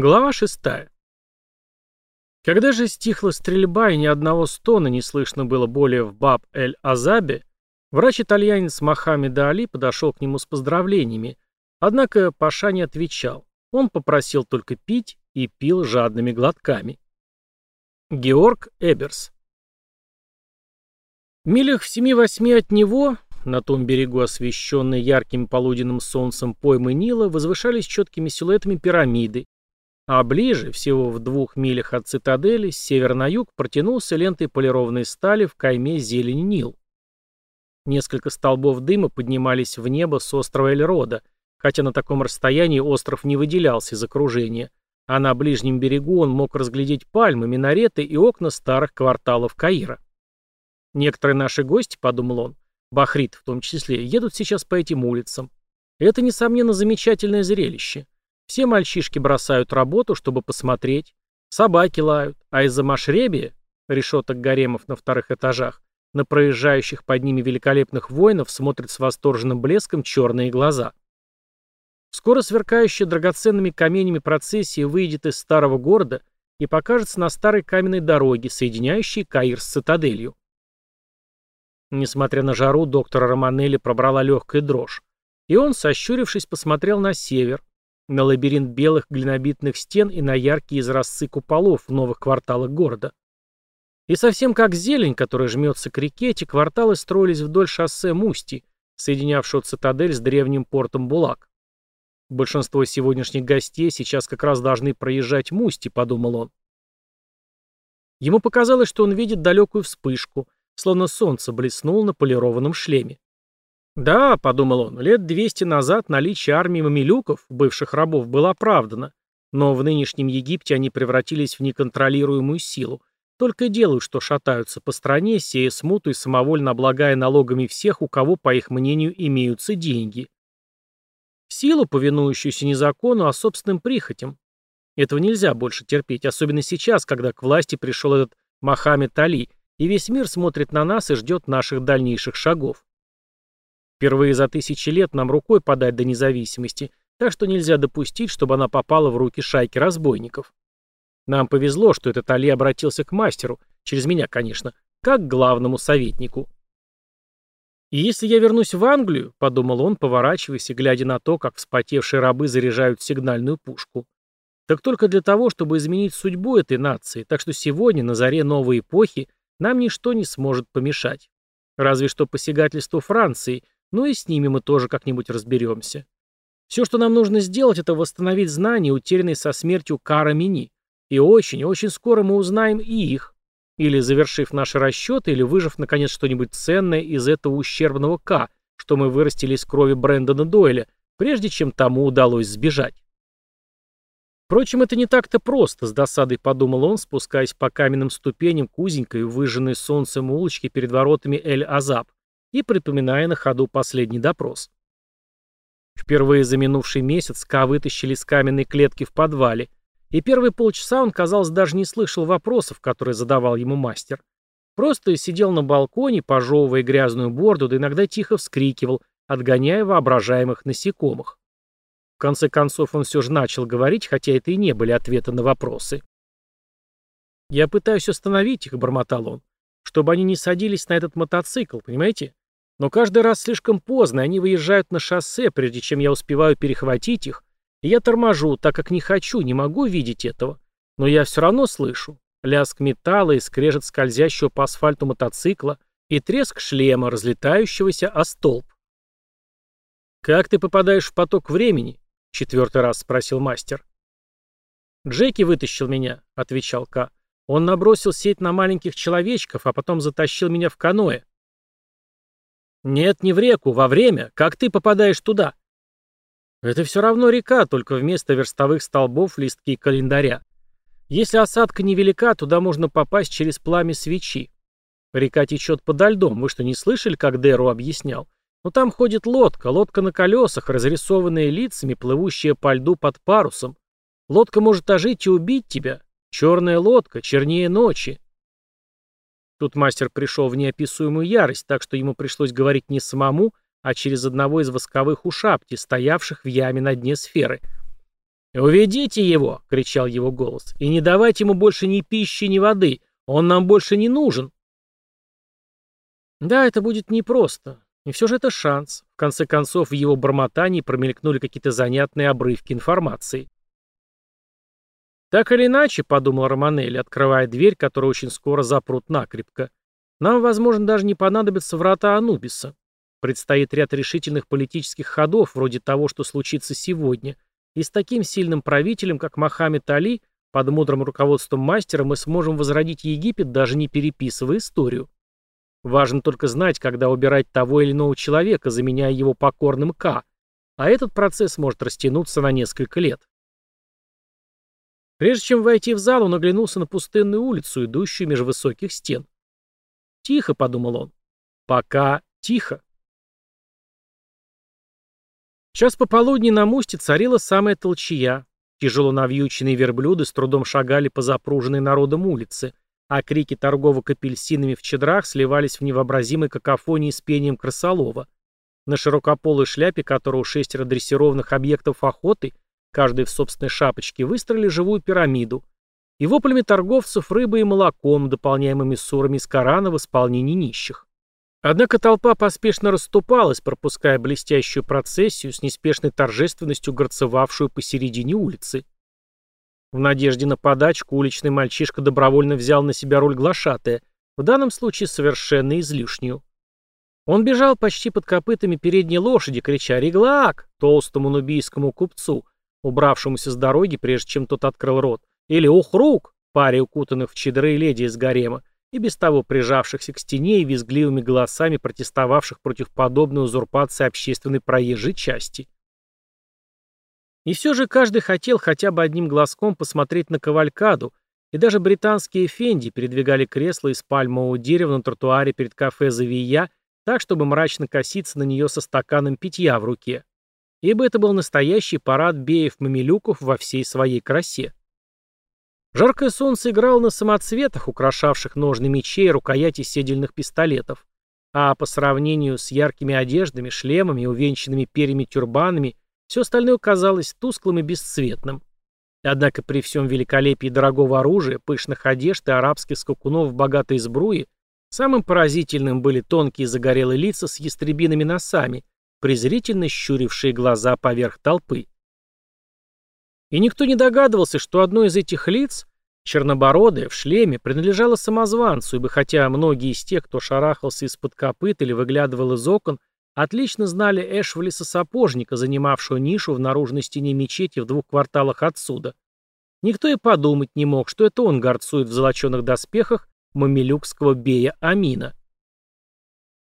Глава 6. Когда же стихла стрельба и ни одного стона не слышно было более в Баб-эль-Азабе, врач-итальянец Мохаммед Али подошел к нему с поздравлениями, однако Паша не отвечал. Он попросил только пить и пил жадными глотками. Георг Эберс В милях в семи-восьми от него, на том берегу, освещенной ярким полуденным солнцем поймы Нила, возвышались четкими силуэтами пирамиды, а ближе, всего в двух милях от цитадели, с севера на юг, протянулся лентой полированной стали в кайме зелени Нил. Несколько столбов дыма поднимались в небо с острова Эльрода, хотя на таком расстоянии остров не выделялся из окружения, а на ближнем берегу он мог разглядеть пальмы, минареты и окна старых кварталов Каира. Некоторые наши гости, подумал он, Бахрит в том числе, едут сейчас по этим улицам. Это, несомненно, замечательное зрелище. Все мальчишки бросают работу, чтобы посмотреть. Собаки лают, а из-за машребия, решеток гаремов на вторых этажах, на проезжающих под ними великолепных воинов смотрят с восторженным блеском черные глаза. Скоро сверкающая драгоценными каменями процессия выйдет из старого города и покажется на старой каменной дороге, соединяющей Каир с цитаделью. Несмотря на жару, доктора Романелли пробрала легкая дрожь, и он, сощурившись, посмотрел на север, на лабиринт белых глинобитных стен и на яркие изразцы куполов в новых кварталах города. И совсем как зелень, которая жмется к реке, эти кварталы строились вдоль шоссе Мусти, соединявшего цитадель с древним портом Булак. Большинство сегодняшних гостей сейчас как раз должны проезжать Мусти, подумал он. Ему показалось, что он видит далекую вспышку, словно солнце блеснуло на полированном шлеме. Да, подумал он, лет 200 назад наличие армии мамилюков, бывших рабов, было оправдано, но в нынешнем Египте они превратились в неконтролируемую силу, только делают, что шатаются по стране, сея смуту и самовольно облагая налогами всех, у кого, по их мнению, имеются деньги. Силу, повинующуюся не закону, а собственным прихотям. Этого нельзя больше терпеть, особенно сейчас, когда к власти пришел этот Мохаммед Али, и весь мир смотрит на нас и ждет наших дальнейших шагов. Впервые за тысячи лет нам рукой подать до независимости, так что нельзя допустить, чтобы она попала в руки шайки разбойников. Нам повезло, что этот Али обратился к мастеру, через меня, конечно, как к главному советнику. «И если я вернусь в Англию», — подумал он, поворачиваясь и глядя на то, как вспотевшие рабы заряжают сигнальную пушку, так только для того, чтобы изменить судьбу этой нации, так что сегодня, на заре новой эпохи, нам ничто не сможет помешать. Разве что посягательство Франции — ну и с ними мы тоже как-нибудь разберемся. Все, что нам нужно сделать, это восстановить знания, утерянные со смертью Кара Мини. И очень, очень скоро мы узнаем и их. Или завершив наши расчеты, или выжив, наконец, что-нибудь ценное из этого ущербного К, что мы вырастили из крови Брэндона Дойля, прежде чем тому удалось сбежать. Впрочем, это не так-то просто, с досадой подумал он, спускаясь по каменным ступеням к узенькой, выжженной солнцем улочке перед воротами Эль-Азаб и припоминая на ходу последний допрос. Впервые за минувший месяц Ка вытащили из каменной клетки в подвале, и первые полчаса он, казалось, даже не слышал вопросов, которые задавал ему мастер. Просто сидел на балконе, пожевывая грязную борду, да иногда тихо вскрикивал, отгоняя воображаемых насекомых. В конце концов он все же начал говорить, хотя это и не были ответы на вопросы. «Я пытаюсь остановить их», — бормотал он, — «чтобы они не садились на этот мотоцикл, понимаете? Но каждый раз слишком поздно, они выезжают на шоссе, прежде чем я успеваю перехватить их, и я торможу, так как не хочу, не могу видеть этого. Но я все равно слышу. Лязг металла и скрежет скользящего по асфальту мотоцикла и треск шлема, разлетающегося о столб. «Как ты попадаешь в поток времени?» — четвертый раз спросил мастер. «Джеки вытащил меня», — отвечал Ка. «Он набросил сеть на маленьких человечков, а потом затащил меня в каноэ. Нет, не в реку, во время. Как ты попадаешь туда? Это все равно река, только вместо верстовых столбов листки календаря. Если осадка невелика, туда можно попасть через пламя свечи. Река течет подо льдом. Вы что, не слышали, как Деру объяснял? Но там ходит лодка, лодка на колесах, разрисованная лицами, плывущая по льду под парусом. Лодка может ожить и убить тебя. Черная лодка, чернее ночи. Тут мастер пришел в неописуемую ярость, так что ему пришлось говорить не самому, а через одного из восковых ушапти, стоявших в яме на дне сферы. «Уведите его!» — кричал его голос. «И не давайте ему больше ни пищи, ни воды. Он нам больше не нужен!» Да, это будет непросто. И все же это шанс. В конце концов, в его бормотании промелькнули какие-то занятные обрывки информации. «Так или иначе», — подумал Романелли, открывая дверь, которую очень скоро запрут накрепко, «нам, возможно, даже не понадобятся врата Анубиса. Предстоит ряд решительных политических ходов, вроде того, что случится сегодня, и с таким сильным правителем, как Мохаммед Али, под мудрым руководством мастера мы сможем возродить Египет, даже не переписывая историю. Важно только знать, когда убирать того или иного человека, заменяя его покорным К, а этот процесс может растянуться на несколько лет. Прежде чем войти в зал, он оглянулся на пустынную улицу, идущую меж высоких стен. «Тихо», — подумал он. «Пока тихо». Час пополудни на мусте царила самая толчья. Тяжело навьюченные верблюды с трудом шагали по запруженной народом улице, а крики торговок апельсинами в чедрах сливались в невообразимой какофонии с пением крысолова. На широкополой шляпе, которого шестеро дрессированных объектов охоты — каждый в собственной шапочке, выстроили живую пирамиду, и воплями торговцев рыбой и молоком, дополняемыми ссорами из Корана в исполнении нищих. Однако толпа поспешно расступалась, пропуская блестящую процессию с неспешной торжественностью горцевавшую посередине улицы. В надежде на подачку уличный мальчишка добровольно взял на себя роль глашатая, в данном случае совершенно излишнюю. Он бежал почти под копытами передней лошади, крича «Реглак!» толстому нубийскому купцу, убравшемуся с дороги, прежде чем тот открыл рот, или «Ухрук!» паре укутанных в чедры леди из гарема, и без того прижавшихся к стене и визгливыми голосами протестовавших против подобной узурпации общественной проезжей части. И все же каждый хотел хотя бы одним глазком посмотреть на кавалькаду, и даже британские фенди передвигали кресла из пальмового дерева на тротуаре перед кафе «Завия», так, чтобы мрачно коситься на нее со стаканом питья в руке ибо это был настоящий парад беев-мамилюков во всей своей красе. Жаркое солнце играло на самоцветах, украшавших ножны мечей и рукояти седельных пистолетов, а по сравнению с яркими одеждами, шлемами, увенчанными перьями тюрбанами, все остальное казалось тусклым и бесцветным. Однако при всем великолепии дорогого оружия, пышных одежд и арабских скакунов в богатой сбруе, самым поразительным были тонкие загорелые лица с ястребиными носами, презрительно щурившие глаза поверх толпы. И никто не догадывался, что одно из этих лиц, чернобородое, в шлеме, принадлежало самозванцу, ибо хотя многие из тех, кто шарахался из-под копыт или выглядывал из окон, отлично знали Эшвалиса Сапожника, занимавшего нишу в наружной стене мечети в двух кварталах отсюда. Никто и подумать не мог, что это он горцует в золоченых доспехах мамилюкского бея Амина.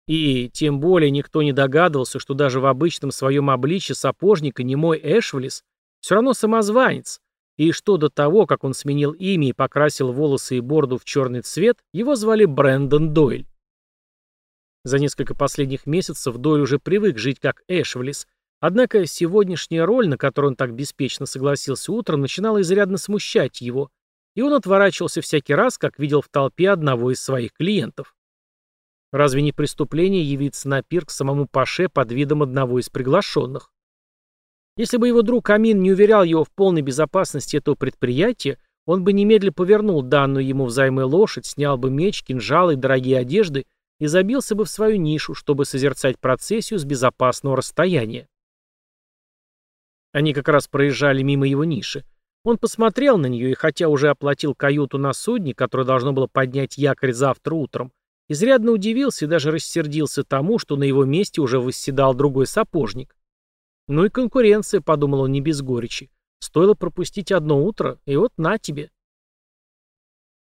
И тем более никто не догадывался, что даже в обычном своем обличье сапожника немой Эшвлис все равно самозванец, и что до того, как он сменил имя и покрасил волосы и бороду в черный цвет, его звали Брэндон Дойль. За несколько последних месяцев Дойль уже привык жить как Эшвлис, однако сегодняшняя роль, на которую он так беспечно согласился утром, начинала изрядно смущать его, и он отворачивался всякий раз, как видел в толпе одного из своих клиентов. Разве не преступление явиться на пир к самому Паше под видом одного из приглашенных? Если бы его друг Амин не уверял его в полной безопасности этого предприятия, он бы немедленно повернул данную ему взаймы лошадь, снял бы меч, кинжалы и дорогие одежды и забился бы в свою нишу, чтобы созерцать процессию с безопасного расстояния. Они как раз проезжали мимо его ниши. Он посмотрел на нее и, хотя уже оплатил каюту на судне, которое должно было поднять якорь завтра утром, Изрядно удивился и даже рассердился тому, что на его месте уже восседал другой сапожник. Ну и конкуренция, подумал он не без горечи. Стоило пропустить одно утро, и вот на тебе.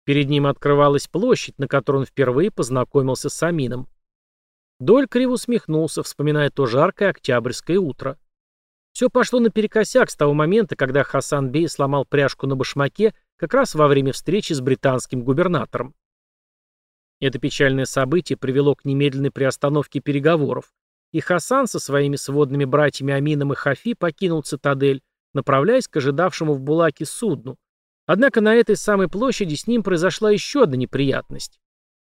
Перед ним открывалась площадь, на которой он впервые познакомился с Амином. Доль криво усмехнулся, вспоминая то жаркое октябрьское утро. Все пошло наперекосяк с того момента, когда Хасан Бей сломал пряжку на башмаке как раз во время встречи с британским губернатором. Это печальное событие привело к немедленной приостановке переговоров, и Хасан со своими сводными братьями Амином и Хафи покинул цитадель, направляясь к ожидавшему в Булаке судну. Однако на этой самой площади с ним произошла еще одна неприятность.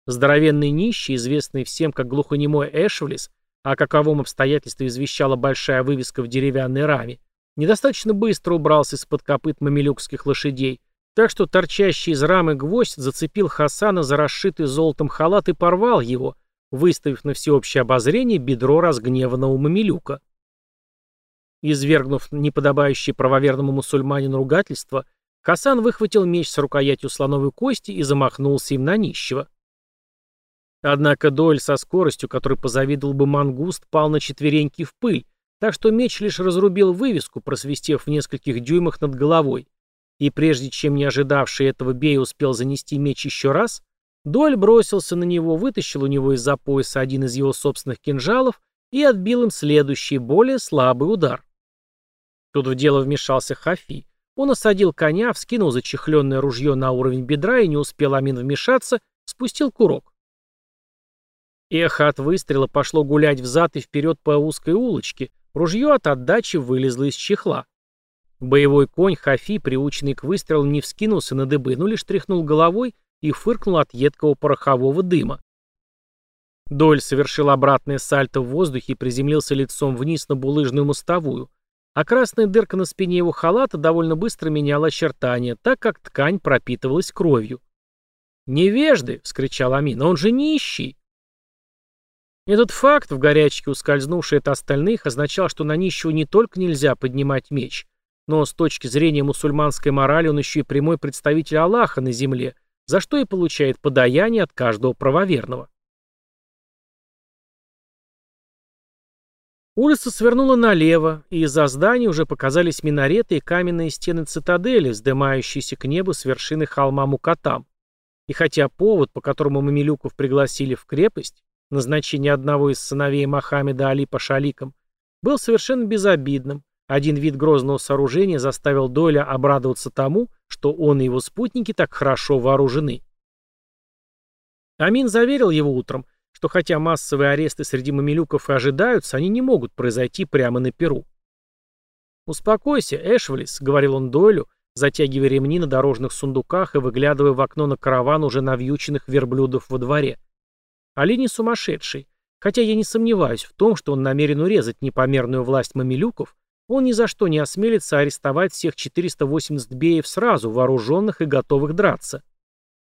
Здоровенный нищий, известный всем как глухонемой Эшвлис, о каковом обстоятельстве извещала большая вывеска в деревянной раме, недостаточно быстро убрался из-под копыт мамилюкских лошадей, так что торчащий из рамы гвоздь зацепил Хасана за расшитый золотом халат и порвал его, выставив на всеобщее обозрение бедро разгневанного мамилюка. Извергнув неподобающее правоверному мусульманину ругательство, Хасан выхватил меч с рукоятью слоновой кости и замахнулся им на нищего. Однако Дойль со скоростью, которой позавидовал бы мангуст, пал на четвереньки в пыль, так что меч лишь разрубил вывеску, просвистев в нескольких дюймах над головой. И прежде чем не ожидавший этого Бей успел занести меч еще раз, Доль бросился на него, вытащил у него из-за пояса один из его собственных кинжалов и отбил им следующий, более слабый удар. Тут в дело вмешался Хафи. Он осадил коня, вскинул зачехленное ружье на уровень бедра и не успел Амин вмешаться, спустил курок. Эхо от выстрела пошло гулять взад и вперед по узкой улочке, ружье от отдачи вылезло из чехла. Боевой конь Хафи, приученный к выстрелу, не вскинулся на дыбы, но лишь тряхнул головой и фыркнул от едкого порохового дыма. Доль совершил обратное сальто в воздухе и приземлился лицом вниз на булыжную мостовую, а красная дырка на спине его халата довольно быстро меняла очертания, так как ткань пропитывалась кровью. «Невежды!» — вскричал Амин. «Он же нищий!» Этот факт, в горячке ускользнувший от остальных, означал, что на нищего не только нельзя поднимать меч, но с точки зрения мусульманской морали он еще и прямой представитель Аллаха на земле, за что и получает подаяние от каждого правоверного. Улица свернула налево, и из-за здания уже показались минареты и каменные стены цитадели, вздымающиеся к небу с вершины холма Мукатам. И хотя повод, по которому Мамилюков пригласили в крепость, назначение одного из сыновей Мохаммеда Али Пашаликом, был совершенно безобидным, один вид грозного сооружения заставил Дойля обрадоваться тому, что он и его спутники так хорошо вооружены. Амин заверил его утром, что хотя массовые аресты среди мамилюков и ожидаются, они не могут произойти прямо на Перу. «Успокойся, Эшвелис», — говорил он Дойлю, затягивая ремни на дорожных сундуках и выглядывая в окно на караван уже навьюченных верблюдов во дворе. Али не сумасшедший. Хотя я не сомневаюсь в том, что он намерен урезать непомерную власть мамилюков, он ни за что не осмелится арестовать всех 480 беев сразу, вооруженных и готовых драться.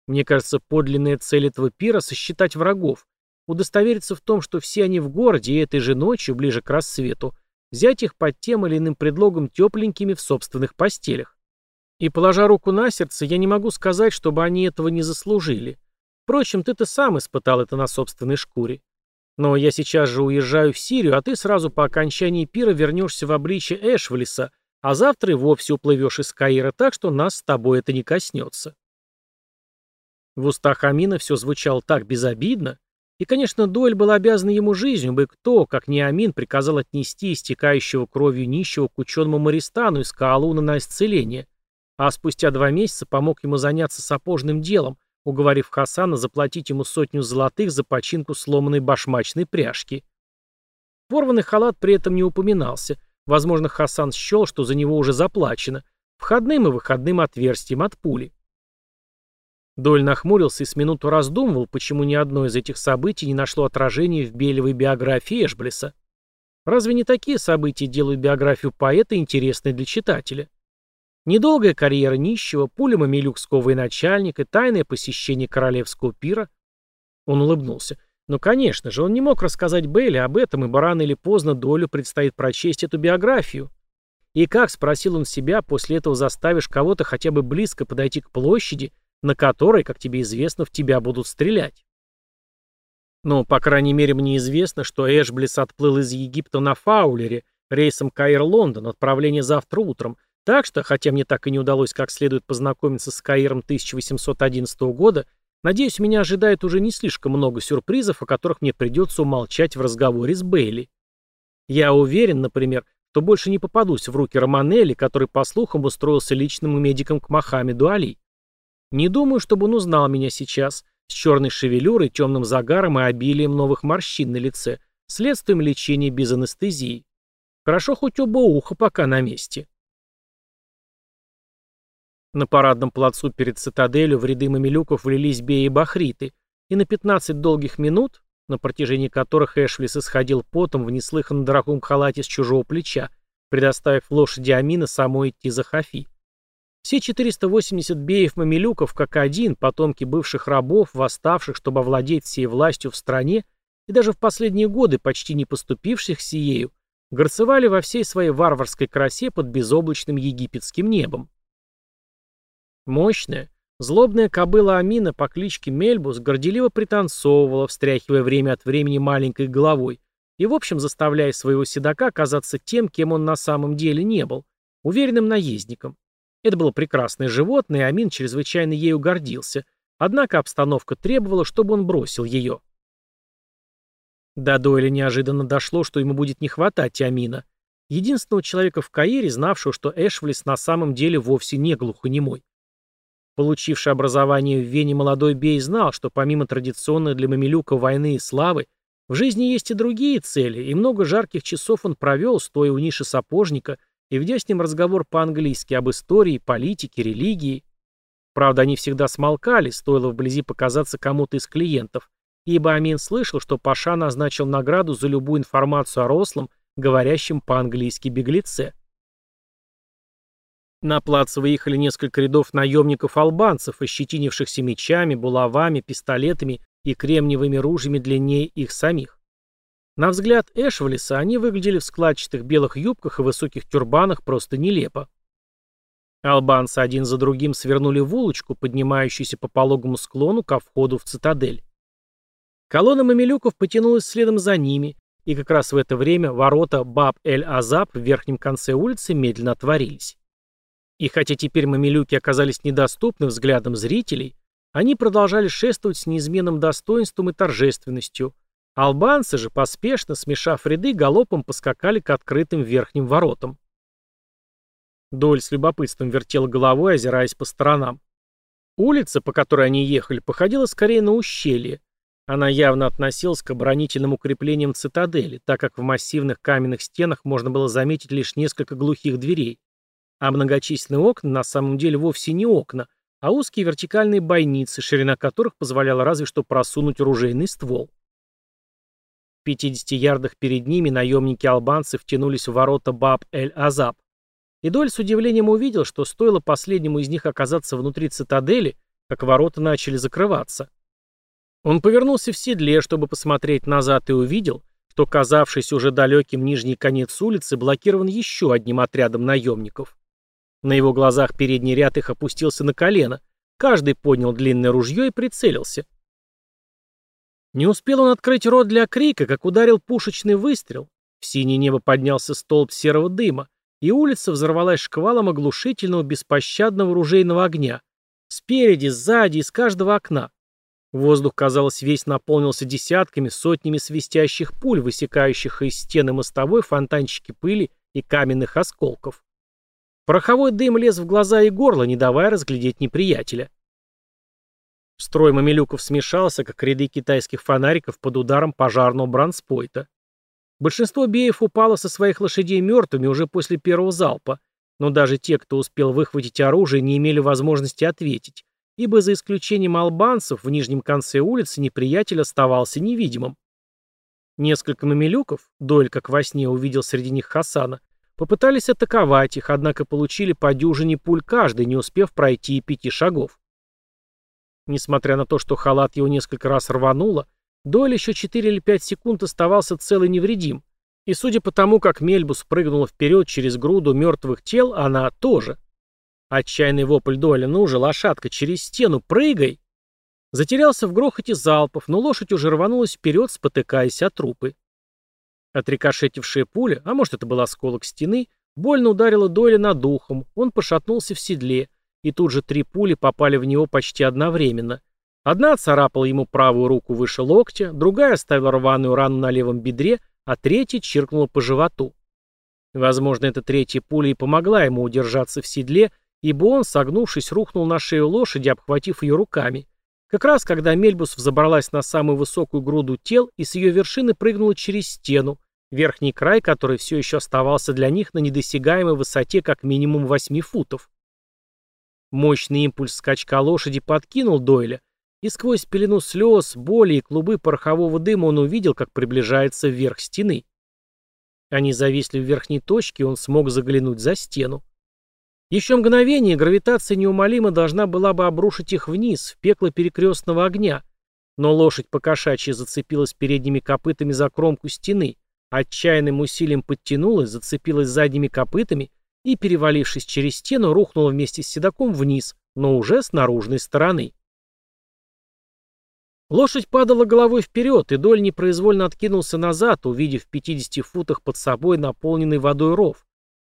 Мне кажется, подлинная цель этого пира — сосчитать врагов, удостовериться в том, что все они в городе, и этой же ночью, ближе к рассвету, взять их под тем или иным предлогом тепленькими в собственных постелях. И, положа руку на сердце, я не могу сказать, чтобы они этого не заслужили. Впрочем, ты-то сам испытал это на собственной шкуре. Но я сейчас же уезжаю в Сирию, а ты сразу по окончании пира вернешься в обличье Эшвелиса, а завтра и вовсе уплывешь из Каира так, что нас с тобой это не коснется. В устах Амина все звучало так безобидно, и, конечно, Дуэль был обязан ему жизнью, бы кто, как не Амин, приказал отнести истекающего кровью нищего к ученому Маристану из Каалуна на исцеление, а спустя два месяца помог ему заняться сапожным делом, уговорив Хасана заплатить ему сотню золотых за починку сломанной башмачной пряжки. Порванный халат при этом не упоминался. Возможно, Хасан счел, что за него уже заплачено, входным и выходным отверстием от пули. Доль нахмурился и с минуту раздумывал, почему ни одно из этих событий не нашло отражения в белевой биографии Эшблиса. Разве не такие события делают биографию поэта интересной для читателя? Недолгая карьера нищего, пуля мамилюкского военачальника, тайное посещение королевского пира. Он улыбнулся. Но, конечно же, он не мог рассказать Бейли об этом, ибо рано или поздно Долю предстоит прочесть эту биографию. И как, спросил он себя, после этого заставишь кого-то хотя бы близко подойти к площади, на которой, как тебе известно, в тебя будут стрелять? Но, по крайней мере, мне известно, что Эшблис отплыл из Египта на Фаулере, рейсом Каир-Лондон, отправление завтра утром, так что, хотя мне так и не удалось как следует познакомиться с Каиром 1811 года, надеюсь, меня ожидает уже не слишком много сюрпризов, о которых мне придется умолчать в разговоре с Бейли. Я уверен, например, что больше не попадусь в руки Романелли, который, по слухам, устроился личным медиком к Мохаммеду Али. Не думаю, чтобы он узнал меня сейчас, с черной шевелюрой, темным загаром и обилием новых морщин на лице, следствием лечения без анестезии. Хорошо хоть оба уха пока на месте. На парадном плацу перед цитаделью в ряды мамилюков влились беи и бахриты, и на 15 долгих минут, на протяжении которых Эшвис исходил потом в неслыханно дорогом халате с чужого плеча, предоставив лошади Амина самой идти за Хафи. Все 480 беев-мамилюков как один, потомки бывших рабов, восставших, чтобы овладеть всей властью в стране, и даже в последние годы почти не поступивших сиею, горцевали во всей своей варварской красе под безоблачным египетским небом. Мощная, злобная кобыла Амина по кличке Мельбус горделиво пританцовывала, встряхивая время от времени маленькой головой, и в общем заставляя своего седока казаться тем, кем он на самом деле не был, уверенным наездником. Это было прекрасное животное, и Амин чрезвычайно ею гордился, однако обстановка требовала, чтобы он бросил ее. До Дойля неожиданно дошло, что ему будет не хватать Амина, единственного человека в Каире, знавшего, что Эшвлис на самом деле вовсе не глухонемой. Получивший образование в Вене молодой Бей знал, что помимо традиционной для Мамилюка войны и славы, в жизни есть и другие цели, и много жарких часов он провел, стоя у ниши сапожника и ведя с ним разговор по-английски об истории, политике, религии. Правда, они всегда смолкали, стоило вблизи показаться кому-то из клиентов, ибо Амин слышал, что Паша назначил награду за любую информацию о рослом, говорящем по-английски беглеце. На плац выехали несколько рядов наемников-албанцев, ощетинившихся мечами, булавами, пистолетами и кремниевыми ружьями длиннее их самих. На взгляд Эшвалиса они выглядели в складчатых белых юбках и высоких тюрбанах просто нелепо. Албанцы один за другим свернули в улочку, поднимающуюся по пологому склону ко входу в цитадель. Колонна мамилюков потянулась следом за ними, и как раз в это время ворота Баб-эль-Азаб в верхнем конце улицы медленно отворились. И хотя теперь мамилюки оказались недоступны взглядам зрителей, они продолжали шествовать с неизменным достоинством и торжественностью, Албанцы же, поспешно, смешав ряды, галопом поскакали к открытым верхним воротам. Доль с любопытством вертел головой, озираясь по сторонам. Улица, по которой они ехали, походила скорее на ущелье. Она явно относилась к оборонительным укреплениям цитадели, так как в массивных каменных стенах можно было заметить лишь несколько глухих дверей, а многочисленные окна на самом деле вовсе не окна, а узкие вертикальные бойницы, ширина которых позволяла разве что просунуть оружейный ствол. 50 ярдах перед ними наемники-албанцы втянулись в ворота Баб-эль-Азаб. И с удивлением увидел, что стоило последнему из них оказаться внутри цитадели, как ворота начали закрываться. Он повернулся в седле, чтобы посмотреть назад, и увидел, что казавшийся уже далеким нижний конец улицы блокирован еще одним отрядом наемников. На его глазах передний ряд их опустился на колено, каждый поднял длинное ружье и прицелился. Не успел он открыть рот для крика, как ударил пушечный выстрел. В синее небо поднялся столб серого дыма, и улица взорвалась шквалом оглушительного беспощадного ружейного огня. Спереди, сзади, из каждого окна. Воздух, казалось, весь наполнился десятками, сотнями свистящих пуль, высекающих из стены мостовой фонтанчики пыли и каменных осколков. Пороховой дым лез в глаза и горло, не давая разглядеть неприятеля. Строй мамилюков смешался, как ряды китайских фонариков под ударом пожарного бранспойта. Большинство беев упало со своих лошадей мертвыми уже после первого залпа, но даже те, кто успел выхватить оружие, не имели возможности ответить, ибо за исключением албанцев в нижнем конце улицы неприятель оставался невидимым. Несколько мамилюков, Дойль как во сне увидел среди них Хасана, попытались атаковать их, однако получили по дюжине пуль каждый, не успев пройти и пяти шагов. Несмотря на то, что халат его несколько раз рвануло, Дойль еще 4 или 5 секунд оставался цел и невредим. И судя по тому, как Мельбус прыгнула вперед через груду мертвых тел, она тоже. Отчаянный вопль Дойля, ну же, лошадка, через стену, прыгай! Затерялся в грохоте залпов, но лошадь уже рванулась вперед, спотыкаясь о трупы. Отрикошетившая пуля, а может это был осколок стены, больно ударила Дойля над духом, он пошатнулся в седле, и тут же три пули попали в него почти одновременно. Одна царапала ему правую руку выше локтя, другая оставила рваную рану на левом бедре, а третья чиркнула по животу. Возможно, эта третья пуля и помогла ему удержаться в седле, ибо он, согнувшись, рухнул на шею лошади, обхватив ее руками. Как раз когда Мельбус взобралась на самую высокую груду тел и с ее вершины прыгнула через стену, верхний край которой все еще оставался для них на недосягаемой высоте как минимум 8 футов. Мощный импульс скачка лошади подкинул Дойля, и сквозь пелену слез, боли и клубы порохового дыма он увидел, как приближается вверх стены. Они зависли в верхней точке, и он смог заглянуть за стену. Еще мгновение гравитация неумолимо должна была бы обрушить их вниз, в пекло перекрестного огня, но лошадь покошачьи зацепилась передними копытами за кромку стены, отчаянным усилием подтянулась, зацепилась задними копытами и, перевалившись через стену, рухнула вместе с седаком вниз, но уже с наружной стороны. Лошадь падала головой вперед, и Доль непроизвольно откинулся назад, увидев в 50 футах под собой наполненный водой ров.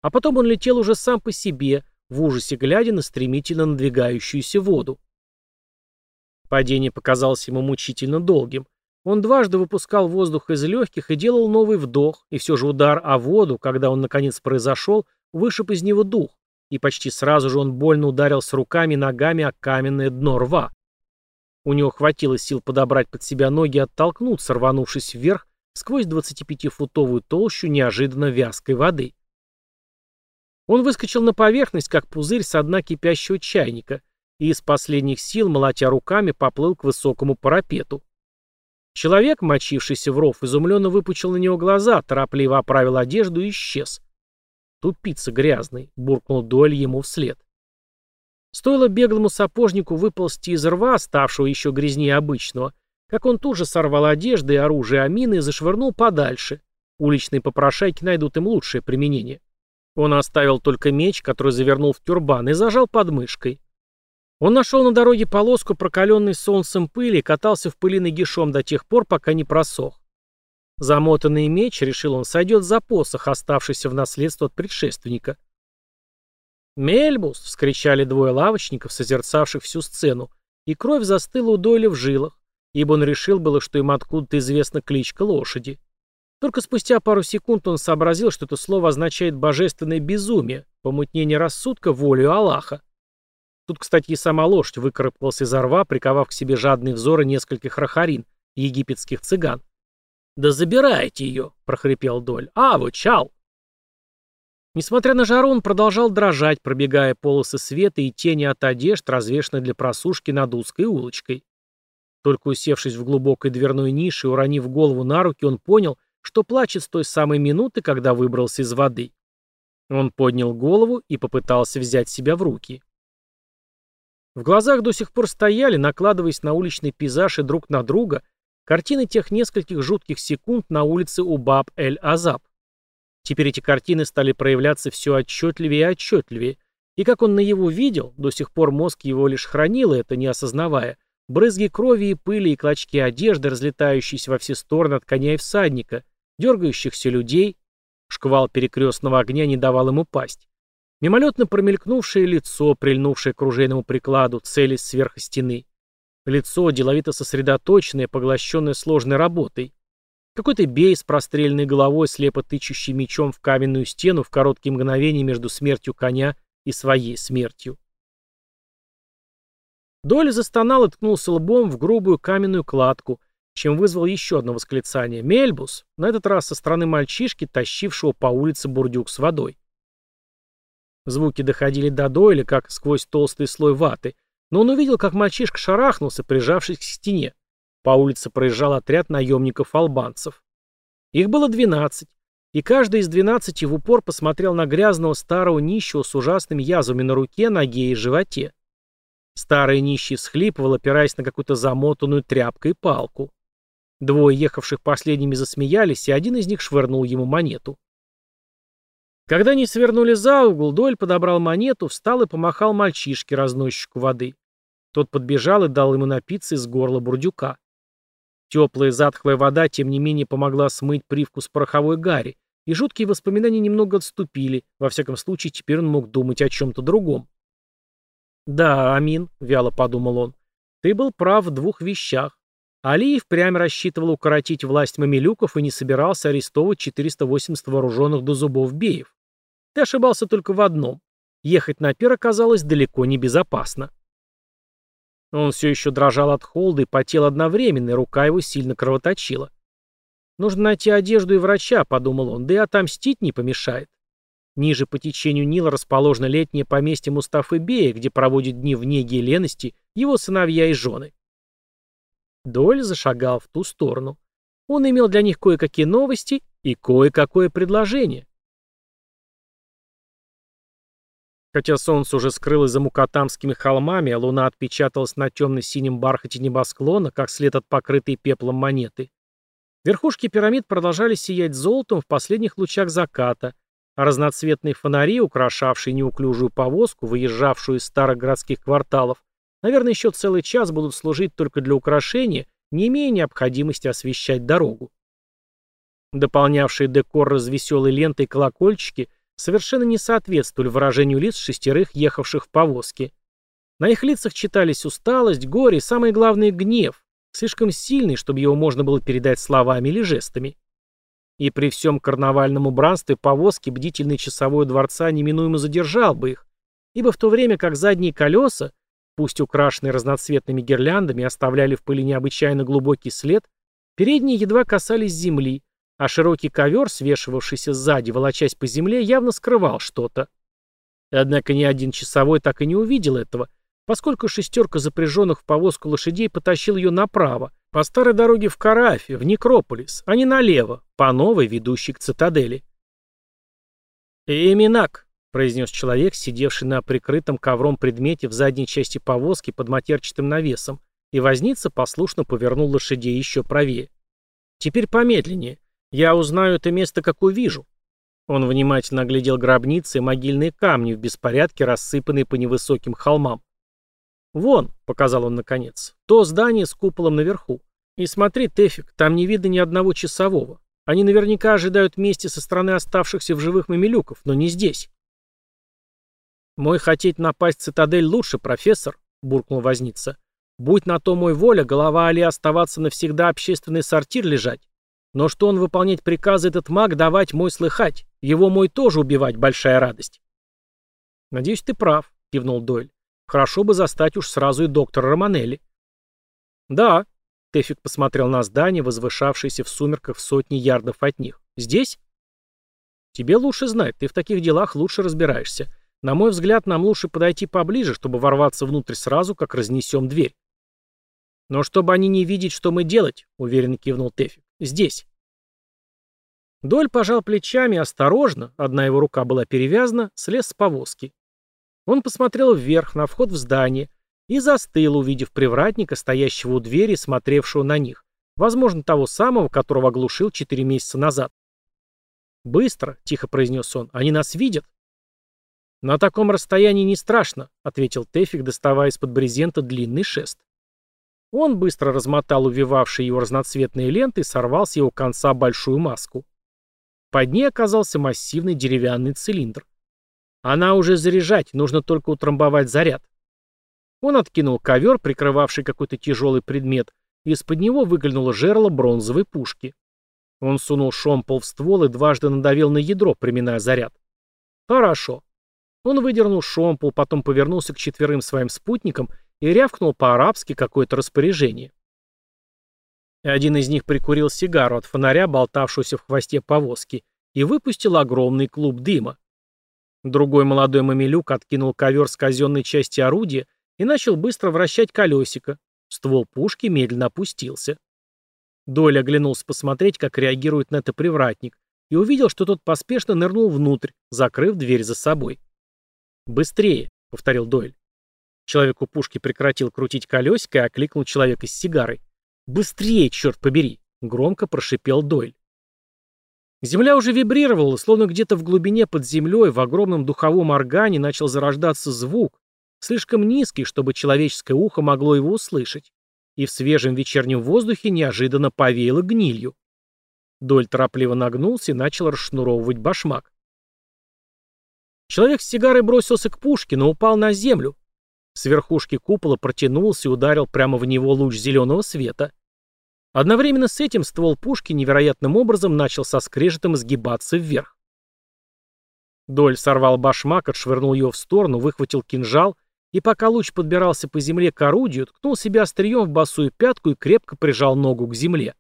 А потом он летел уже сам по себе, в ужасе глядя на стремительно надвигающуюся воду. Падение показалось ему мучительно долгим. Он дважды выпускал воздух из легких и делал новый вдох, и все же удар о воду, когда он наконец произошел, вышиб из него дух, и почти сразу же он больно ударился руками и ногами о каменное дно рва. У него хватило сил подобрать под себя ноги и оттолкнуться, рванувшись вверх сквозь 25-футовую толщу неожиданно вязкой воды. Он выскочил на поверхность, как пузырь со дна кипящего чайника, и из последних сил, молотя руками, поплыл к высокому парапету. Человек, мочившийся в ров, изумленно выпучил на него глаза, торопливо оправил одежду и исчез. «Тупица грязный», — буркнул Дуэль ему вслед. Стоило беглому сапожнику выползти из рва, ставшего еще грязнее обычного, как он тут же сорвал одежды и оружие Амины и зашвырнул подальше. Уличные попрошайки найдут им лучшее применение. Он оставил только меч, который завернул в тюрбан, и зажал подмышкой. Он нашел на дороге полоску прокаленной солнцем пыли и катался в пыли нагишом до тех пор, пока не просох. Замотанный меч, решил он, сойдет за посох, оставшийся в наследство от предшественника. «Мельбус!» — вскричали двое лавочников, созерцавших всю сцену, и кровь застыла у Дойля в жилах, ибо он решил было, что им откуда-то известна кличка лошади. Только спустя пару секунд он сообразил, что это слово означает божественное безумие, помутнение рассудка волю Аллаха. Тут, кстати, и сама лошадь выкарабкалась из рва, приковав к себе жадные взоры нескольких рахарин, египетских цыган. «Да забирайте ее!» — прохрипел Доль. «А, вот чал!» Несмотря на жару, он продолжал дрожать, пробегая полосы света и тени от одежд, развешанных для просушки над узкой улочкой. Только усевшись в глубокой дверной нише и уронив голову на руки, он понял, что плачет с той самой минуты, когда выбрался из воды. Он поднял голову и попытался взять себя в руки. В глазах до сих пор стояли, накладываясь на уличный пейзаж и друг на друга, картины тех нескольких жутких секунд на улице Убаб-эль-Азаб. Теперь эти картины стали проявляться все отчетливее и отчетливее, и как он на его видел, до сих пор мозг его лишь хранил это, не осознавая, брызги крови и пыли и клочки одежды, разлетающиеся во все стороны от коня и всадника, дергающихся людей, шквал перекрестного огня не давал ему пасть. Мимолетно промелькнувшее лицо, прильнувшее к ружейному прикладу, целясь сверху стены. Лицо, деловито сосредоточенное, поглощенное сложной работой. Какой-то бей с простреленной головой, слепо тычущий мечом в каменную стену в короткие мгновения между смертью коня и своей смертью. Доля застонал и ткнулся лбом в грубую каменную кладку, чем вызвал еще одно восклицание. «Мельбус!» На этот раз со стороны мальчишки, тащившего по улице бурдюк с водой. Звуки доходили до Дойля, как сквозь толстый слой ваты, но он увидел, как мальчишка шарахнулся, прижавшись к стене. По улице проезжал отряд наемников-албанцев. Их было двенадцать, и каждый из двенадцати в упор посмотрел на грязного старого нищего с ужасными язвами на руке, ноге и животе. Старый нищий всхлипывал, опираясь на какую-то замотанную тряпкой палку. Двое ехавших последними засмеялись, и один из них швырнул ему монету. Когда они свернули за угол, Доль подобрал монету, встал и помахал мальчишке, разносчику воды. Тот подбежал и дал ему напиться из горла бурдюка. Теплая затхлая вода, тем не менее, помогла смыть привкус пороховой гари, и жуткие воспоминания немного отступили, во всяком случае, теперь он мог думать о чем-то другом. «Да, Амин», — вяло подумал он, — «ты был прав в двух вещах. Алиев прямо рассчитывал укоротить власть мамилюков и не собирался арестовывать 480 вооруженных до зубов беев. Ты ошибался только в одном. Ехать на пир оказалось далеко не безопасно. Он все еще дрожал от холода и потел одновременно, и рука его сильно кровоточила. «Нужно найти одежду и врача», — подумал он, — «да и отомстить не помешает». Ниже по течению Нила расположено летнее поместье Мустафы Бея, где проводят дни в неге и лености его сыновья и жены. Доль зашагал в ту сторону. Он имел для них кое-какие новости И кое-какое предложение. Хотя солнце уже скрылось за мукатамскими холмами, а луна отпечаталась на темно-синем бархате небосклона, как след от покрытой пеплом монеты, верхушки пирамид продолжали сиять золотом в последних лучах заката, а разноцветные фонари, украшавшие неуклюжую повозку, выезжавшую из старых городских кварталов, наверное, еще целый час будут служить только для украшения, не имея необходимости освещать дорогу. Дополнявшие декор развеселой лентой колокольчики – совершенно не соответствовали выражению лиц шестерых ехавших в повозке. На их лицах читались усталость, горе и, самое главное, гнев, слишком сильный, чтобы его можно было передать словами или жестами. И при всем карнавальном убранстве повозки бдительный часовой дворца неминуемо задержал бы их, ибо в то время как задние колеса, пусть украшенные разноцветными гирляндами, оставляли в пыли необычайно глубокий след, передние едва касались земли, а широкий ковер, свешивавшийся сзади, волочась по земле, явно скрывал что-то. Однако ни один часовой так и не увидел этого, поскольку шестерка запряженных в повозку лошадей потащил ее направо, по старой дороге в Карафе, в Некрополис, а не налево, по новой, ведущей к цитадели. «Эминак», — произнес человек, сидевший на прикрытом ковром предмете в задней части повозки под матерчатым навесом, и возница послушно повернул лошадей еще правее. «Теперь помедленнее. Я узнаю это место, как увижу. Он внимательно оглядел гробницы и могильные камни в беспорядке, рассыпанные по невысоким холмам. «Вон», — показал он наконец, — «то здание с куполом наверху. И смотри, Тефик, там не видно ни одного часового. Они наверняка ожидают мести со стороны оставшихся в живых мамилюков, но не здесь». «Мой хотеть напасть цитадель лучше, профессор», — буркнул возница. «Будь на то мой воля, голова Али оставаться навсегда общественный сортир лежать. Но что он выполнять приказы этот маг, давать мой слыхать. Его мой тоже убивать большая радость. Надеюсь, ты прав, кивнул Дойль. Хорошо бы застать уж сразу и доктора Романелли. Да, Тефик посмотрел на здание, возвышавшееся в сумерках в сотни ярдов от них. Здесь? Тебе лучше знать, ты в таких делах лучше разбираешься. На мой взгляд, нам лучше подойти поближе, чтобы ворваться внутрь сразу, как разнесем дверь. Но чтобы они не видеть, что мы делать, уверенно кивнул Тефик. Здесь. Доль пожал плечами осторожно, одна его рука была перевязана, слез с повозки. Он посмотрел вверх, на вход в здание, и застыл, увидев привратника, стоящего у двери, смотревшего на них, возможно, того самого, которого оглушил четыре месяца назад. «Быстро», — тихо произнес он, — «они нас видят». «На таком расстоянии не страшно», — ответил Тефик, доставая из-под брезента длинный шест. Он быстро размотал увивавшие его разноцветные ленты и сорвал с его конца большую маску. Под ней оказался массивный деревянный цилиндр. Она уже заряжать, нужно только утрамбовать заряд. Он откинул ковер, прикрывавший какой-то тяжелый предмет, и из-под него выглянуло жерло бронзовой пушки. Он сунул шомпол в ствол и дважды надавил на ядро, приминая заряд. Хорошо. Он выдернул шомпол, потом повернулся к четверым своим спутникам и рявкнул по-арабски какое-то распоряжение. Один из них прикурил сигару от фонаря, болтавшегося в хвосте повозки, и выпустил огромный клуб дыма. Другой молодой мамилюк откинул ковер с казенной части орудия и начал быстро вращать колесико. Ствол пушки медленно опустился. Дойль оглянулся посмотреть, как реагирует на это привратник, и увидел, что тот поспешно нырнул внутрь, закрыв дверь за собой. «Быстрее», — повторил Дойль. Человек у пушки прекратил крутить колесико и окликнул человека с сигарой. «Быстрее, черт побери!» — громко прошипел Дойль. Земля уже вибрировала, словно где-то в глубине под землей в огромном духовом органе начал зарождаться звук, слишком низкий, чтобы человеческое ухо могло его услышать, и в свежем вечернем воздухе неожиданно повеяло гнилью. Доль торопливо нагнулся и начал расшнуровывать башмак. Человек с сигарой бросился к пушке, но упал на землю. С верхушки купола протянулся и ударил прямо в него луч зеленого света. Одновременно с этим ствол пушки невероятным образом начал со скрежетом сгибаться вверх. Доль сорвал башмак, отшвырнул его в сторону, выхватил кинжал и, пока луч подбирался по земле к орудию, ткнул себя острием в босую пятку и крепко прижал ногу к земле.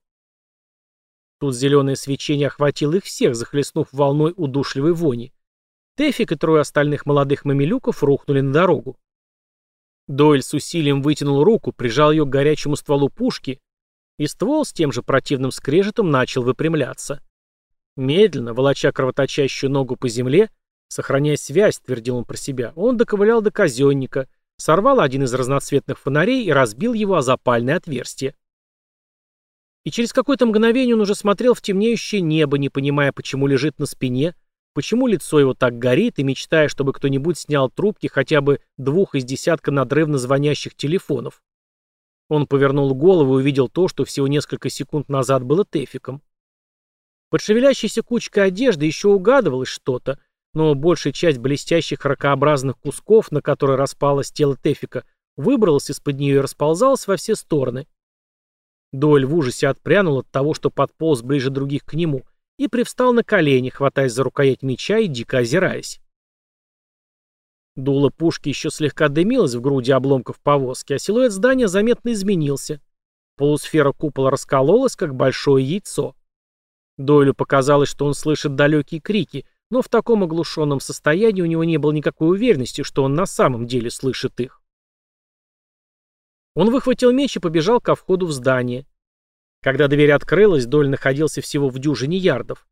Тут зеленое свечение охватило их всех, захлестнув волной удушливой вони. Тефик и трое остальных молодых мамилюков рухнули на дорогу. Дойль с усилием вытянул руку, прижал ее к горячему стволу пушки, и ствол с тем же противным скрежетом начал выпрямляться. Медленно, волоча кровоточащую ногу по земле, сохраняя связь, твердил он про себя, он доковылял до казенника, сорвал один из разноцветных фонарей и разбил его о запальное отверстие. И через какое-то мгновение он уже смотрел в темнеющее небо, не понимая, почему лежит на спине, почему лицо его так горит, и мечтая, чтобы кто-нибудь снял трубки хотя бы двух из десятка надрывно звонящих телефонов. Он повернул голову и увидел то, что всего несколько секунд назад было Тефиком. Под шевелящейся кучкой одежды еще угадывалось что-то, но большая часть блестящих ракообразных кусков, на которые распалось тело Тефика, выбралась из-под нее и расползалась во все стороны. Дойль в ужасе отпрянул от того, что подполз ближе других к нему, и привстал на колени, хватаясь за рукоять меча и дико озираясь. Дуло пушки еще слегка дымилось в груди обломков повозки, а силуэт здания заметно изменился. Полусфера купола раскололась, как большое яйцо. Дойлю показалось, что он слышит далекие крики, но в таком оглушенном состоянии у него не было никакой уверенности, что он на самом деле слышит их. Он выхватил меч и побежал ко входу в здание. Когда дверь открылась, Доль находился всего в дюжине ярдов.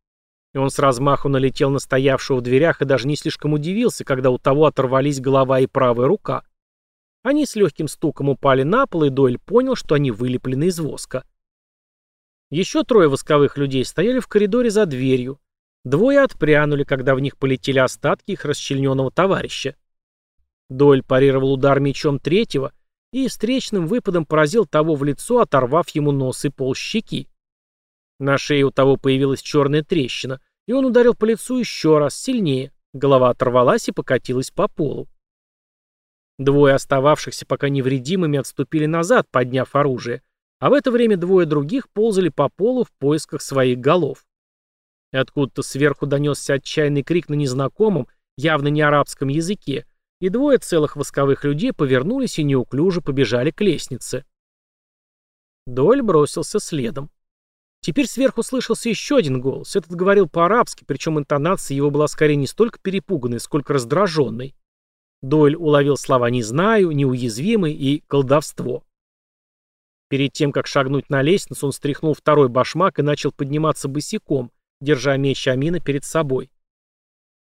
И он с размаху налетел на стоявшего в дверях и даже не слишком удивился, когда у того оторвались голова и правая рука. Они с легким стуком упали на пол, и Дойль понял, что они вылеплены из воска. Еще трое восковых людей стояли в коридоре за дверью. Двое отпрянули, когда в них полетели остатки их расчлененного товарища. Дойль парировал удар мечом третьего, и встречным выпадом поразил того в лицо, оторвав ему нос и пол щеки. На шее у того появилась черная трещина, и он ударил по лицу еще раз, сильнее. Голова оторвалась и покатилась по полу. Двое остававшихся пока невредимыми отступили назад, подняв оружие, а в это время двое других ползали по полу в поисках своих голов. И откуда-то сверху донесся отчаянный крик на незнакомом, явно не арабском языке, и двое целых восковых людей повернулись и неуклюже побежали к лестнице. Доль бросился следом. Теперь сверху слышался еще один голос. Этот говорил по-арабски, причем интонация его была скорее не столько перепуганной, сколько раздраженной. Дойль уловил слова «не знаю», «неуязвимый» и «колдовство». Перед тем, как шагнуть на лестницу, он стряхнул второй башмак и начал подниматься босиком, держа меч Амина перед собой.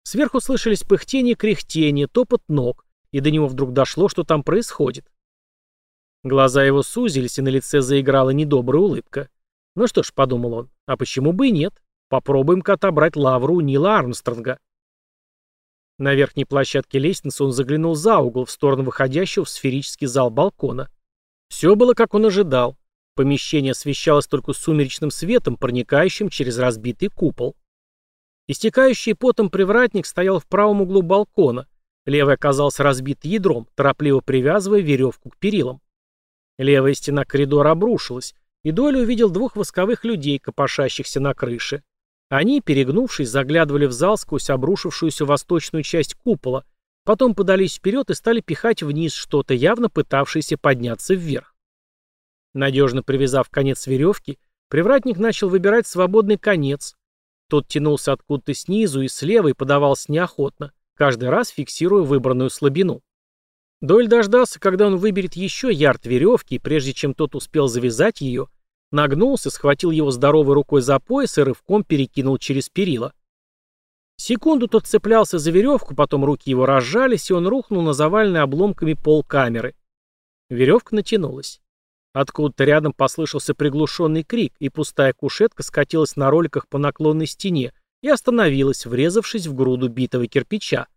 Сверху слышались пыхтение, кряхтение, топот ног, и до него вдруг дошло, что там происходит. Глаза его сузились, и на лице заиграла недобрая улыбка. Ну что ж, подумал он, а почему бы и нет? Попробуем-ка отобрать лавру у Нила Армстронга. На верхней площадке лестницы он заглянул за угол в сторону выходящего в сферический зал балкона. Все было, как он ожидал. Помещение освещалось только сумеречным светом, проникающим через разбитый купол. Истекающий потом привратник стоял в правом углу балкона. Левый оказался разбит ядром, торопливо привязывая веревку к перилам. Левая стена коридора обрушилась, и Доля увидел двух восковых людей, копошащихся на крыше. Они, перегнувшись, заглядывали в зал сквозь обрушившуюся восточную часть купола, потом подались вперед и стали пихать вниз что-то, явно пытавшееся подняться вверх. Надежно привязав конец веревки, привратник начал выбирать свободный конец, тот тянулся откуда-то снизу и слева и подавался неохотно, каждый раз фиксируя выбранную слабину. Дойль дождался, когда он выберет еще ярд веревки, и прежде чем тот успел завязать ее, нагнулся, схватил его здоровой рукой за пояс и рывком перекинул через перила. Секунду тот цеплялся за веревку, потом руки его разжались, и он рухнул на заваленный обломками пол камеры. Веревка натянулась. Откуда-то рядом послышался приглушенный крик, и пустая кушетка скатилась на роликах по наклонной стене и остановилась, врезавшись в груду битого кирпича.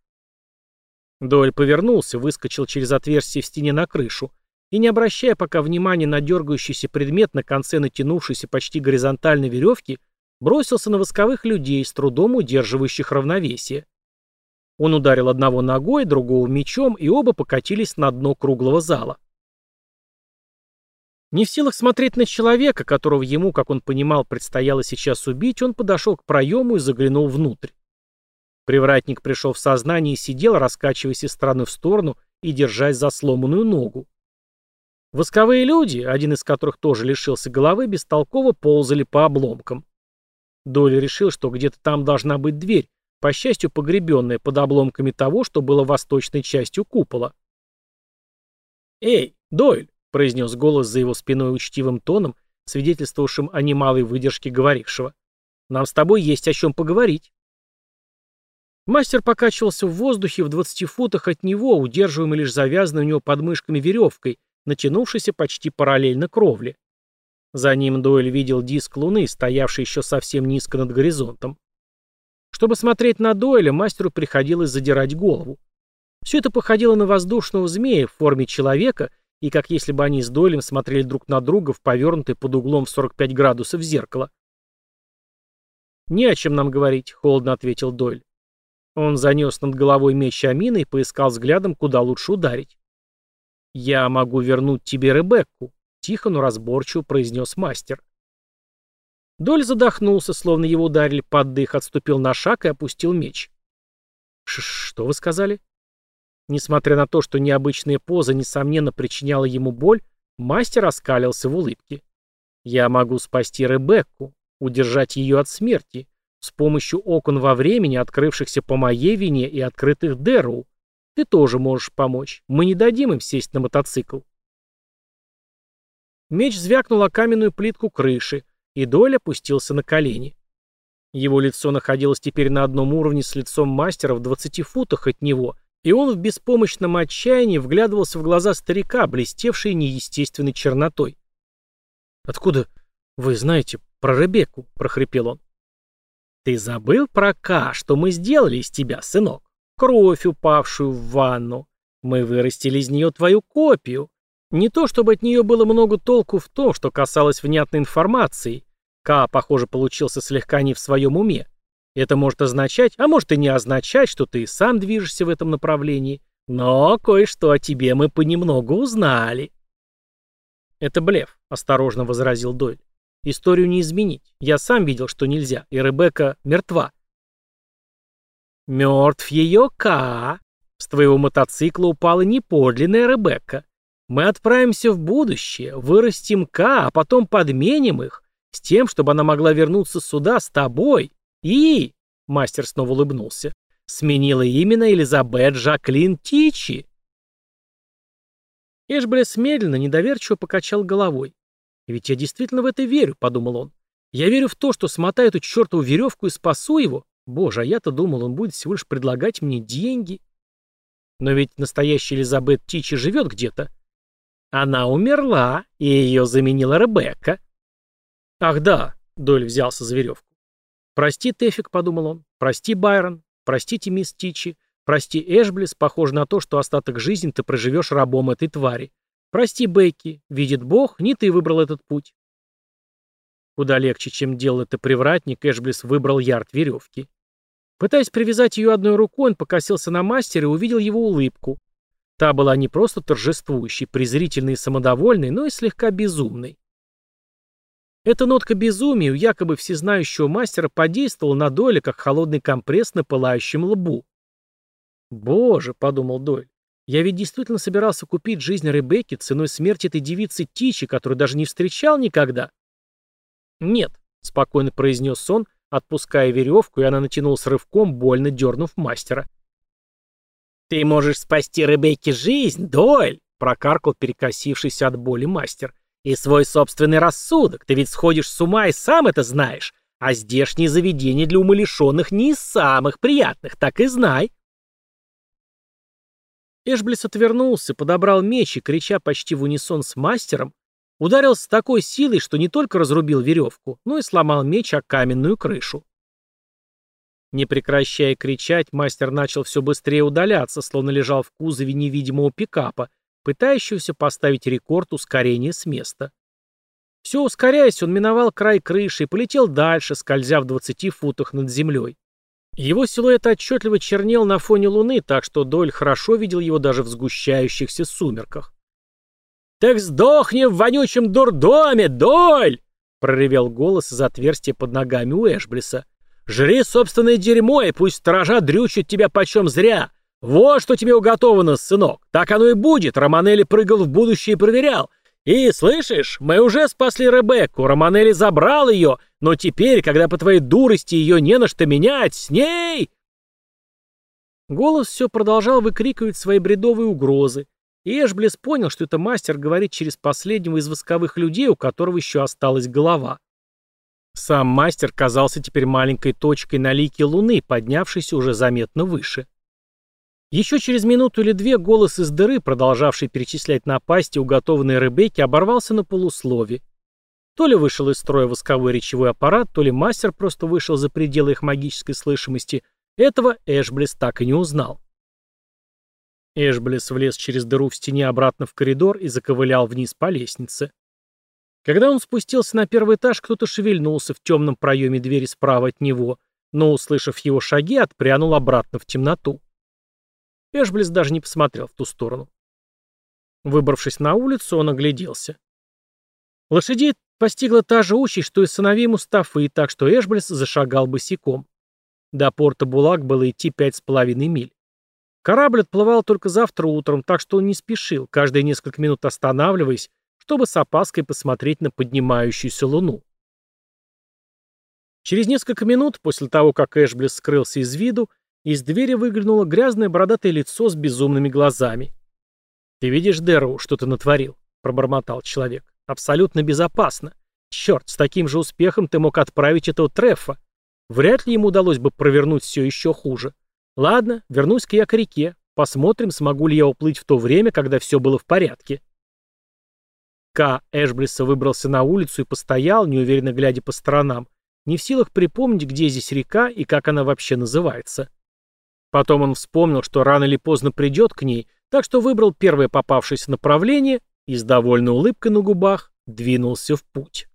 Дойль повернулся, выскочил через отверстие в стене на крышу и, не обращая пока внимания на дергающийся предмет на конце натянувшейся почти горизонтальной веревки, бросился на восковых людей, с трудом удерживающих равновесие. Он ударил одного ногой, другого мечом, и оба покатились на дно круглого зала. Не в силах смотреть на человека, которого ему, как он понимал, предстояло сейчас убить, он подошел к проему и заглянул внутрь. Привратник пришел в сознание и сидел, раскачиваясь из стороны в сторону и держась за сломанную ногу. Восковые люди, один из которых тоже лишился головы, бестолково ползали по обломкам. Доля решил, что где-то там должна быть дверь, по счастью, погребенная под обломками того, что было восточной частью купола. «Эй, Дойль!» — произнес голос за его спиной учтивым тоном, свидетельствовавшим о немалой выдержке говорившего. Нам с тобой есть о чем поговорить». Мастер покачивался в воздухе в 20 футах от него, удерживаемый лишь завязанной у него подмышками веревкой, натянувшейся почти параллельно кровле. За ним Дойль видел диск луны, стоявший еще совсем низко над горизонтом. Чтобы смотреть на Дойля, мастеру приходилось задирать голову. Все это походило на воздушного змея в форме человека, и как если бы они с Дойлем смотрели друг на друга в повернутой под углом в 45 градусов зеркало. «Не о чем нам говорить», — холодно ответил Дойль. Он занес над головой меч Амина и поискал взглядом, куда лучше ударить. «Я могу вернуть тебе Ребекку», — тихо, но разборчиво произнес мастер. Доль задохнулся, словно его ударили под дых, отступил на шаг и опустил меч. «Что вы сказали?» Несмотря на то, что необычная поза, несомненно, причиняла ему боль, мастер оскалился в улыбке. «Я могу спасти Ребекку, удержать ее от смерти, с помощью окон во времени, открывшихся по моей вине и открытых Дэрроу. Ты тоже можешь помочь. Мы не дадим им сесть на мотоцикл». Меч звякнул о каменную плитку крыши, и Доль опустился на колени. Его лицо находилось теперь на одном уровне с лицом мастера в двадцати футах от него, и он в беспомощном отчаянии вглядывался в глаза старика, блестевшие неестественной чернотой. «Откуда вы знаете про Ребекку?» — прохрипел он. «Ты забыл про Ка, что мы сделали из тебя, сынок? Кровь, упавшую в ванну. Мы вырастили из нее твою копию. Не то, чтобы от нее было много толку в том, что касалось внятной информации. Ка, похоже, получился слегка не в своем уме. Это может означать, а может и не означать, что ты сам движешься в этом направлении. Но кое-что о тебе мы понемногу узнали. Это блеф, осторожно возразил Дойль. Историю не изменить. Я сам видел, что нельзя, и Ребекка мертва. Мертв ее Ка. С твоего мотоцикла упала не подлинная Ребекка. Мы отправимся в будущее, вырастим Ка, а потом подменим их, с тем, чтобы она могла вернуться сюда с тобой и, мастер снова улыбнулся, сменила имя на Элизабет Жаклин Тичи. Эшблес медленно, недоверчиво покачал головой. «Ведь я действительно в это верю», — подумал он. «Я верю в то, что смотаю эту чертову веревку и спасу его. Боже, а я-то думал, он будет всего лишь предлагать мне деньги. Но ведь настоящая Элизабет Тичи живет где-то. Она умерла, и ее заменила Ребекка». «Ах да», — Доль взялся за веревку. «Прости, Тефик», — подумал он, — «прости, Байрон, простите, мисс Тичи, прости, Эшблис, похоже на то, что остаток жизни ты проживешь рабом этой твари. Прости, Бейки, видит Бог, не ты выбрал этот путь». Куда легче, чем делал это привратник, Эшблис выбрал ярд веревки. Пытаясь привязать ее одной рукой, он покосился на мастера и увидел его улыбку. Та была не просто торжествующей, презрительной и самодовольной, но и слегка безумной. Эта нотка безумия у якобы всезнающего мастера подействовала на Дойля, как холодный компресс на пылающем лбу. «Боже», — подумал Дойль, — «я ведь действительно собирался купить жизнь Ребекки ценой смерти этой девицы Тичи, которую даже не встречал никогда». «Нет», — спокойно произнес он, отпуская веревку, и она натянулась рывком, больно дернув мастера. «Ты можешь спасти Ребекке жизнь, Дойль!» — прокаркал перекосившийся от боли мастер. И свой собственный рассудок. Ты ведь сходишь с ума и сам это знаешь. А здешние заведения для умалишенных не из самых приятных, так и знай. Эшблис отвернулся, подобрал меч и, крича почти в унисон с мастером, ударил с такой силой, что не только разрубил веревку, но и сломал меч о каменную крышу. Не прекращая кричать, мастер начал все быстрее удаляться, словно лежал в кузове невидимого пикапа, пытающегося поставить рекорд ускорения с места. Все ускоряясь, он миновал край крыши и полетел дальше, скользя в 20 футах над землей. Его силуэт отчетливо чернел на фоне луны, так что Доль хорошо видел его даже в сгущающихся сумерках. «Так сдохни в вонючем дурдоме, Доль!» — проревел голос из отверстия под ногами у Эшблиса. «Жри собственное дерьмо, и пусть сторожа дрючат тебя почем зря. «Вот что тебе уготовано, сынок. Так оно и будет. Романелли прыгал в будущее и проверял. И, слышишь, мы уже спасли Ребекку. Романелли забрал ее, но теперь, когда по твоей дурости ее не на что менять, с ней...» Голос все продолжал выкрикивать свои бредовые угрозы. И Эшблес понял, что это мастер говорит через последнего из восковых людей, у которого еще осталась голова. Сам мастер казался теперь маленькой точкой на лике луны, поднявшейся уже заметно выше. Еще через минуту или две голос из дыры, продолжавший перечислять напасти, уготованные Ребекке, оборвался на полуслове. То ли вышел из строя восковой речевой аппарат, то ли мастер просто вышел за пределы их магической слышимости. Этого Эшблес так и не узнал. Эшблес влез через дыру в стене обратно в коридор и заковылял вниз по лестнице. Когда он спустился на первый этаж, кто-то шевельнулся в темном проеме двери справа от него, но, услышав его шаги, отпрянул обратно в темноту. Эшблес даже не посмотрел в ту сторону. Выбравшись на улицу, он огляделся. Лошадей постигла та же участь, что и сыновей Мустафы, так что Эшблес зашагал босиком. До порта Булак было идти пять с половиной миль. Корабль отплывал только завтра утром, так что он не спешил, каждые несколько минут останавливаясь, чтобы с опаской посмотреть на поднимающуюся луну. Через несколько минут, после того, как Эшблес скрылся из виду, из двери выглянуло грязное бородатое лицо с безумными глазами. «Ты видишь, Дэрроу, что ты натворил?» — пробормотал человек. «Абсолютно безопасно. Черт, с таким же успехом ты мог отправить этого Трефа. Вряд ли ему удалось бы провернуть все еще хуже. Ладно, вернусь-ка я к реке. Посмотрим, смогу ли я уплыть в то время, когда все было в порядке». К. Эшблиса выбрался на улицу и постоял, неуверенно глядя по сторонам, не в силах припомнить, где здесь река и как она вообще называется. Потом он вспомнил, что рано или поздно придет к ней, так что выбрал первое попавшееся направление и с довольной улыбкой на губах двинулся в путь.